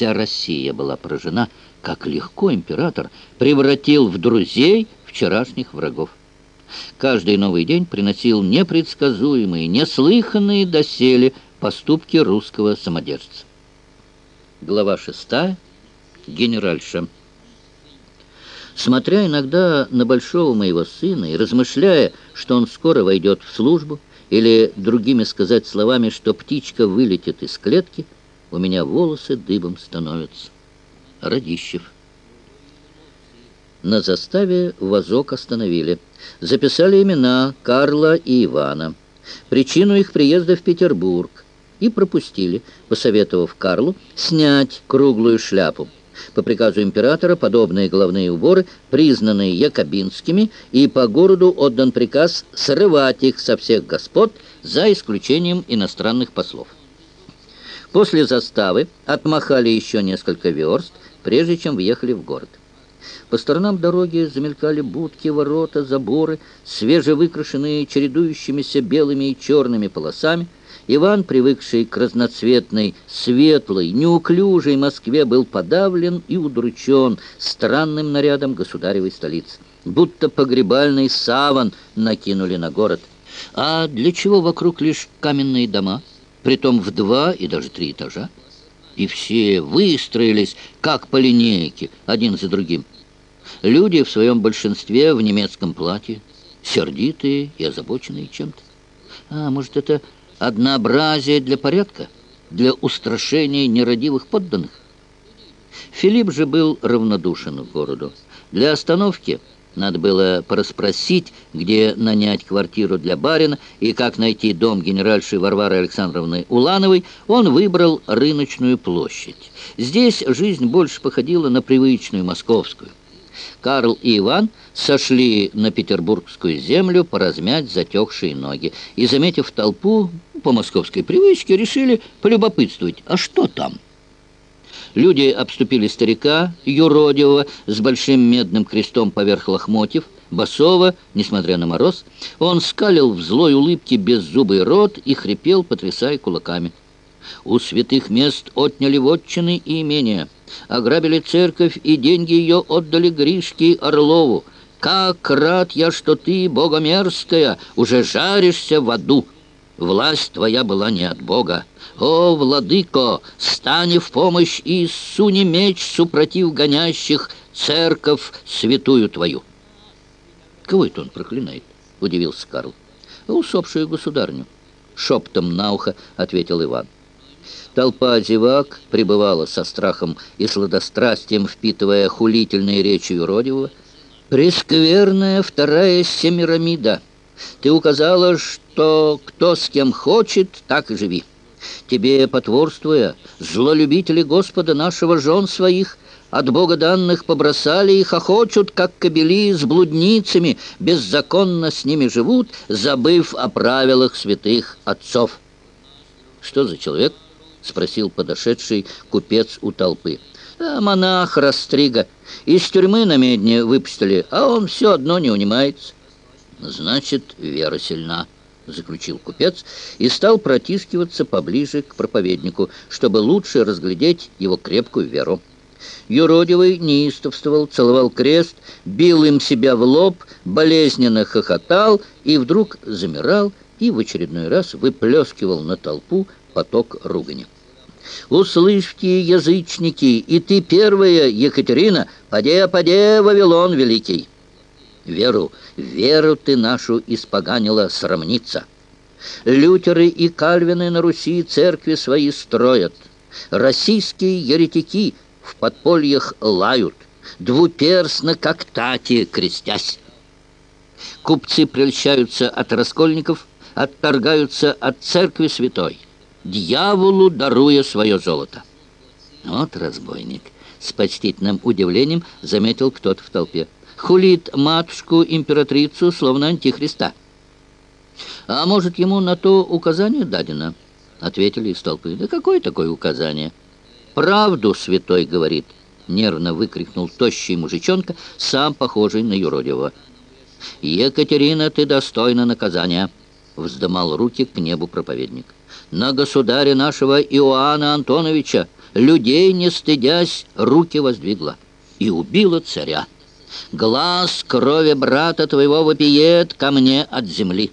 Вся Россия была поражена, как легко император превратил в друзей вчерашних врагов. Каждый новый день приносил непредсказуемые, неслыханные доселе поступки русского самодержца. Глава шестая. Генеральша. Смотря иногда на большого моего сына и размышляя, что он скоро войдет в службу, или, другими сказать словами, что птичка вылетит из клетки, у меня волосы дыбом становятся. Радищев. На заставе вазок остановили. Записали имена Карла и Ивана, причину их приезда в Петербург и пропустили, посоветовав Карлу снять круглую шляпу. По приказу императора подобные головные уборы признаны якобинскими, и по городу отдан приказ срывать их со всех господ, за исключением иностранных послов. После заставы отмахали еще несколько верст, прежде чем въехали в город. По сторонам дороги замелькали будки, ворота, заборы, свежевыкрашенные чередующимися белыми и черными полосами – Иван, привыкший к разноцветной, светлой, неуклюжей Москве, был подавлен и удручен странным нарядом государевой столицы. Будто погребальный саван накинули на город. А для чего вокруг лишь каменные дома, притом в два и даже три этажа? И все выстроились, как по линейке, один за другим. Люди в своем большинстве в немецком платье, сердитые и озабоченные чем-то. А, может, это однообразие для порядка, для устрашения нерадивых подданных. Филипп же был равнодушен к городу. Для остановки надо было порасспросить, где нанять квартиру для барина и как найти дом генеральши Варвары Александровны Улановой, он выбрал рыночную площадь. Здесь жизнь больше походила на привычную московскую. Карл и Иван сошли на петербургскую землю поразмять затекшие ноги и, заметив толпу, по московской привычке, решили полюбопытствовать, а что там? Люди обступили старика, юродивого, с большим медным крестом поверх лохмотьев, басова, несмотря на мороз. Он скалил в злой улыбке беззубый рот и хрипел, потрясая кулаками. У святых мест отняли вотчины и имения, ограбили церковь и деньги ее отдали Гришке Орлову. Как рад я, что ты, богомерзкая, уже жаришься в аду!» Власть твоя была не от Бога. О, владыко, стань в помощь и суни меч, супротив гонящих церковь святую твою. Кого это он проклинает? Удивился Карл. Усопшую государню. Шептом на ухо ответил Иван. Толпа зевак пребывала со страхом и сладострастием, впитывая хулительные речи юродивого. «Прескверная вторая семирамида!» Ты указала, что кто с кем хочет, так и живи. Тебе, потворствуя, злолюбители Господа нашего жен своих, от Бога данных побросали их, охочут, как кобели с блудницами, беззаконно с ними живут, забыв о правилах святых отцов. «Что за человек?» — спросил подошедший купец у толпы. А монах Растрига. Из тюрьмы на медне выпустили, а он все одно не унимается. «Значит, вера сильна», — заключил купец и стал протискиваться поближе к проповеднику, чтобы лучше разглядеть его крепкую веру. Юродивый неистовствовал, целовал крест, бил им себя в лоб, болезненно хохотал и вдруг замирал и в очередной раз выплескивал на толпу поток ругани. «Услышьте, язычники, и ты первая, Екатерина, поде, поде, Вавилон великий!» Веру, веру ты нашу испоганила срамница. Лютеры и кальвины на Руси церкви свои строят. Российские еретики в подпольях лают, двуперстно, как тати, крестясь. Купцы прельщаются от раскольников, отторгаются от церкви святой, дьяволу даруя свое золото. Вот разбойник, с почтительным удивлением заметил кто-то в толпе хулит матушку-императрицу, словно антихриста. «А может, ему на то указание дадено?» — ответили из толпы. «Да какое такое указание?» «Правду святой говорит», — нервно выкрикнул тощий мужичонка, сам похожий на юродивого. «Екатерина, ты достойна наказания», — вздымал руки к небу проповедник. «На государя нашего Иоанна Антоновича людей не стыдясь, руки воздвигла и убила царя. Глаз крови брата твоего вопиет ко мне от земли.